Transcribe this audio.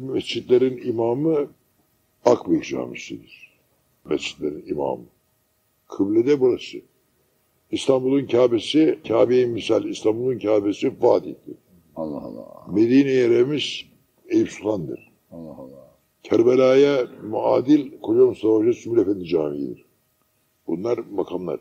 mescitlerin imamı Akbük Camisi'dir. Mescitlerin imamı. Kıblede burası. İstanbul'un Kabe'si, Kabe'yi misal İstanbul'un Kabe'si Fatih'tir. Allah Allah. Medine yerimiz Eyüp Sultan'dır. Allah Allah. Kerbela'ya muadil Koca Mustafa Hoca Sümül Efendi Camii'dir. Bunlar makamlar.